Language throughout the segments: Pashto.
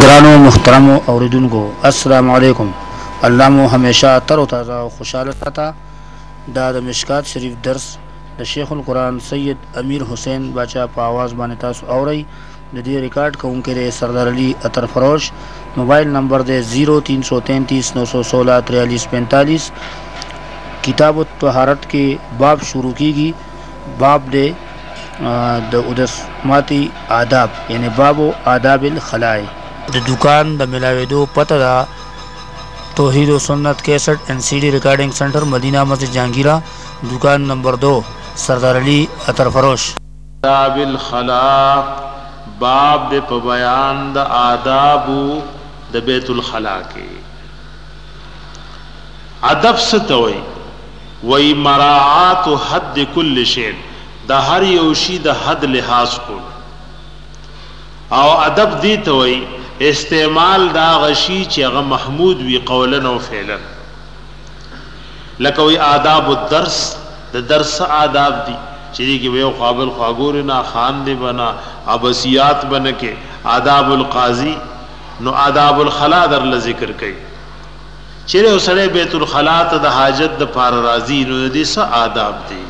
ګرانو محترمو اوریدونکو السلام علیکم الله مو همیشه تر او تازه او خوشحاله ساته دا د مشکات شریف درس د شیخ القرآن سید امیر حسین باچا په اواز باندې تاسو اورئ د دې ریکارډ کوونکی دی سردار علي اتر فروش موبایل نمبر دی 03339164345 کتاب الطهارت کې باب شروع کیږي باب دی د اودس ماتي آداب یعنی باب آداب الخلاء د دکان د ملاویدو پته دا توحید و سنت کیسټ اینڈ سی ڈی ریکارڈنگ سنٹر مدینہ مسجد جہانگیرہ دکان نمبر دو سردار علی اتر فروش آداب الخلاء باب د په بیان د آداب د بیت الخلاء کې ادب ستوي وایي، مراعات حد کل شیء، د هر یو شي د حد لحاظ کول او ادب دې ته وایي، استعمال د هغه شي چې هغه محمود وي قولاً او فعلاً. لکه وایي، آداب الدرس، د درس څه آداب دي چې دې کې به یو خوا بل خوا ګورې نه، خاندې به نه، عبثیات به نه کې، آداب القاضي، نو آداب الخلاء درله ذکر کوي. چېرې یو سړی بیت الخلا ته د حاجت د پاره راځي نو د دې څه آداب دي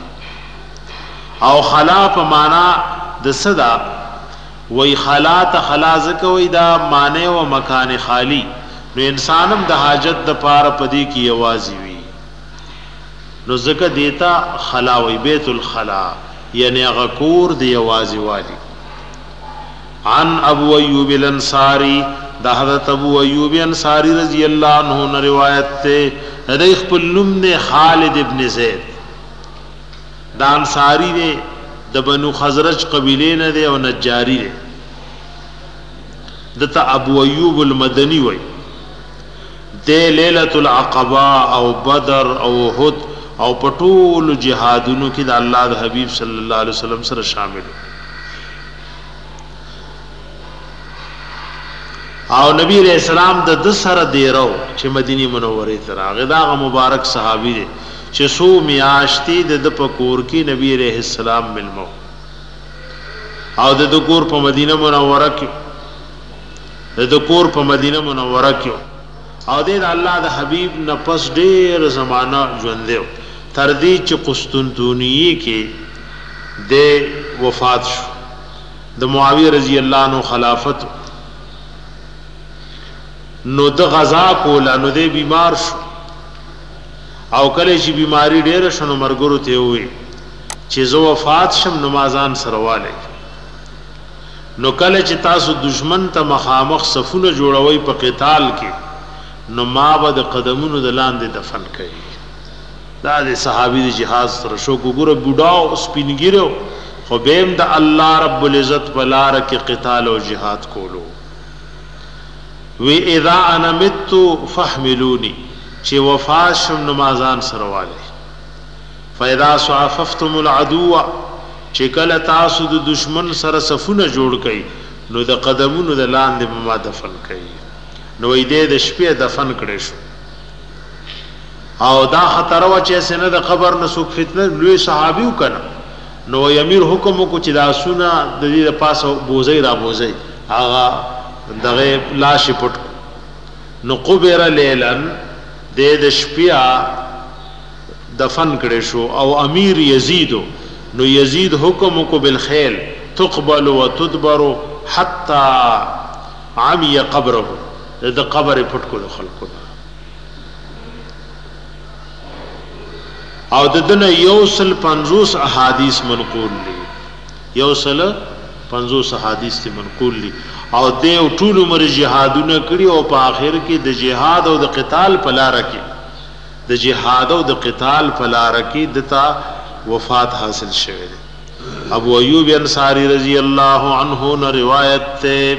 او خلا په معنا د څه ده وای خلا ته خلا ځکه وای دا معنی او مکان خالی نو انسانم د حاجت د پاره پدې کې یوازې وي نو ځکه دیتا خلا وای بیت الخلا یعنی هغه کور دی یوازې والی عن ابوایوب الانصاری، د حضرت ابو ایوب انصاری رضی الله عنه نه روایت دی، ددی خپل نوم دی خالد ابن زید، دا انصاری دی، د بنو خزرج قبیلې نه دی او نجاری دی، ده ته ابوایوب المدنی وایی، دی لیلة العقبه او بدر او احد او په ټولو جهادونو کی د الله د حبیب صلی الله علیه وسلم سره شامل وو. او نبی علیہ السلام د د سره دیرو چې مدینه منوره ته راغی دا غ مبارک صحابي دی چې سو میاشتې د د پکور کې نبی علیہ السلام ملمو او د د کور په مدینه منوره کې د د کور په مدینه منوره کې او د الله د حبیب نه پس ډیر زمانہ ژوند دی تر دې چې قسطنطنیه کې دی وفات شو د معاویه رضی الله عنه خلافت نو د غزا کولا نو دی بیمار شو او کله چې بیماری ډیره شنو مرګرو ته وي چې زه وفات شم نمازان سرواله نو کله چې تاسو دشمن ته مخامخ صفونه جوړوي په قتال کې نو ما به د قدمونو د لاندې دفن کړي دا دی صحابی د جهاد سره شوق وګوره بوډا او سپین ږیری او خو به هم د الله رب العزت په لار کې قتال او جهاد کولو وی اذا انا مت فحملوني چې وفات شم نو ما ځان سره والي فاذا صاففتم العدو چې کله تاسو د دشمن سره صفونه جوړ کړئ نو د قدمونو د لاندې به ما دفن کړئ نو دې د شپې دفن کړې شو او دا خطر و چې سینه د قبر نه سوک فتنه لوی صحابي وکنه نو امیر حکم کو چې دا سونه د دې د پاسه بوزي را بوزي هغه دغه لاش پټ نو قبر لیلن د د شپیا دفن کړي شو او امیر یزید نو یزید حکم کو بالخیل تقبل وتدبر حتا عمی قبره د قبر پټ کو خلقو او د دنه یوسل 50 احادیث منقول دي یوسل 50 احادیث ته منقول دي او د ټول عمر جهادونه کړی او په آخر کې د جهاد او د قتال په لار کې د جهاد او د قتال په لار کې دتا وفات حاصل شوه ابو ایوب انصاری رضی الله عنه نه روایت ته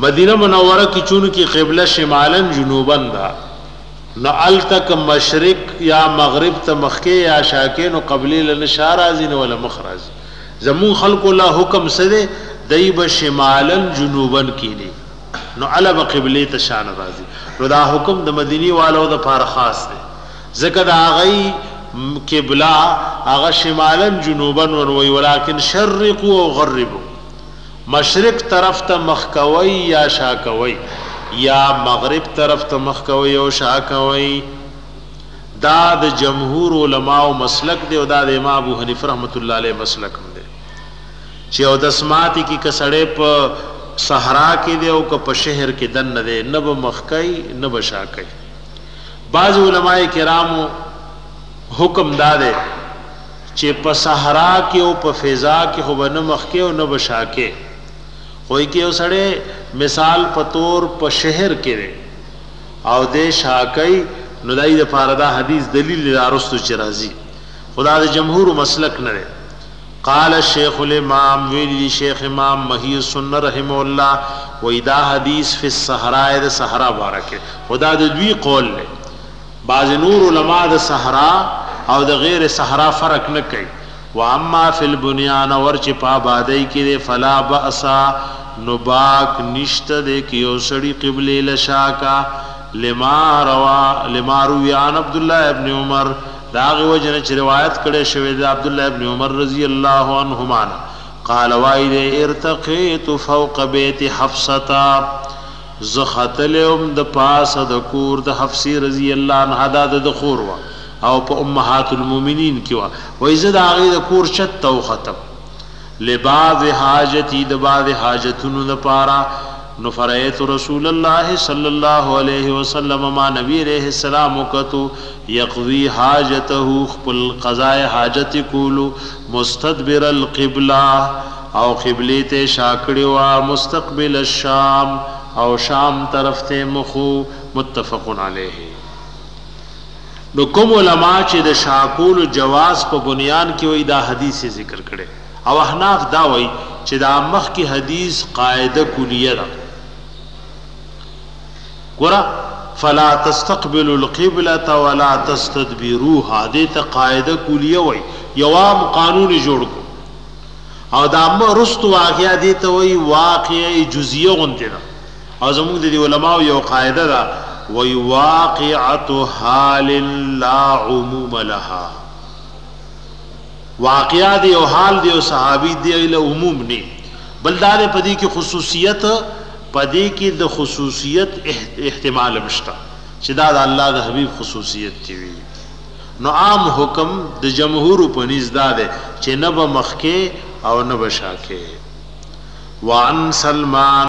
مدینه منوره کی چون کی قبله شمالا جنوبا ده نو الته که مشرق یا مغرب ته مخکې یا شاکې نو قبلې له نه شا راځي نه وله مخ راځي زمون خلکو له حکم څه دی دی به شمالا جنوبا کینی نو اله به قبلې ته شا نه راځي نو دا حکم د مدیني والو د پاره خاص دی ځکه د هغوی قبله هغه شمالا جنوبا ور وي ولکن شرقو او غربو مشرق طرف ته مخ کوئ يا شا کوئ يا مغرب طرف ته مخ کوئ او شا کوئ دا د جمهور علماؤ مسلک دی او دا د امام ابو حنيفه رحمت الله عليه مسلک هم دی چې او دس ماتي کې که سړی په صحرا کې دی او که په شهر کې دننه دی نه به مخ کوي نه به شا کوي بعضې علماء کرامو حکم دا دی چې په صحرا کې او په فضا کې خو به نه مخکې او نه به شاکې خو یې کې یو سړی مثال په تور په شهر کې دی او دی شاکۍ نو دای د پاره دا حدیث دلیل دی ارستو چې راځي خدا د جمهور مسلک نه دی قال شیخ الامام ویلی شیخ امام مهی سنه رحم الله و دا حدیث فی الصحراء د صحرا بارکه خدا د دوی قول له بعضې نور علماء د صحرا او د غیر صحرا فرق نه کوي، واما فی البنیان اور چې په آبادۍ کې دی فلا بأس نو باک نشته دی که یو سړي قبلې له شا کا لما روا لما روی عن عبدالله ابن عمر د هغې وجې نه چې روایت کړی شوی دی د عبدالله ابن عمر رضی الله عنهما نه قال وایي دی ارتقیت فوق بیت حفصة زه ختلی وم د پاسه د کور د حفصې رضی الله عنها دا د ده خور وه او په امهات المومنین کې وه، وایي زه د هغې د کور چت ته وختم لبعض حاجتی د بعضې حاجتونو لپاره نو فرأیت رسول الله صلی الله علیه وسلم ما نبی علیه السلام وکتو یقضی حاجته خپل قضاء حاجت کولو مستدبر القبلة او قبلې ته یې شا کړې وه، مستقبل الشام، او شام طرف ته یې مخ و، متفق علیه. نو کوم علماء چې د شا کولو جواز په بنیان کې وایي دا حدیث یې ذکر کړی او احناف دا وایي چې دا مخکې حدیث قاعده کلیه ده، ګوره، فلا تستقبلوا القبلة ولا تستدبروها، دې ته قاعده کلیه وایي، یو عام قانون یې جوړ کړو. او دا مرست واقعیا دی ته وی واقعی جزئیه غونته ده او زموږ د علماء یو قاعده ده وی واقعه حال لا عموم لها واقعیا دی او حال دی او صحابی دی له عموم نه بل دا په دې کې خصوصیت په دې کې د خصوصیت احتمال مشته چې دا د الله د حبیب خصوصیت دی نو عام حکم د جمهورو په نیز دا دی چې نه به مخکې او نه به شاکې وعن سلمان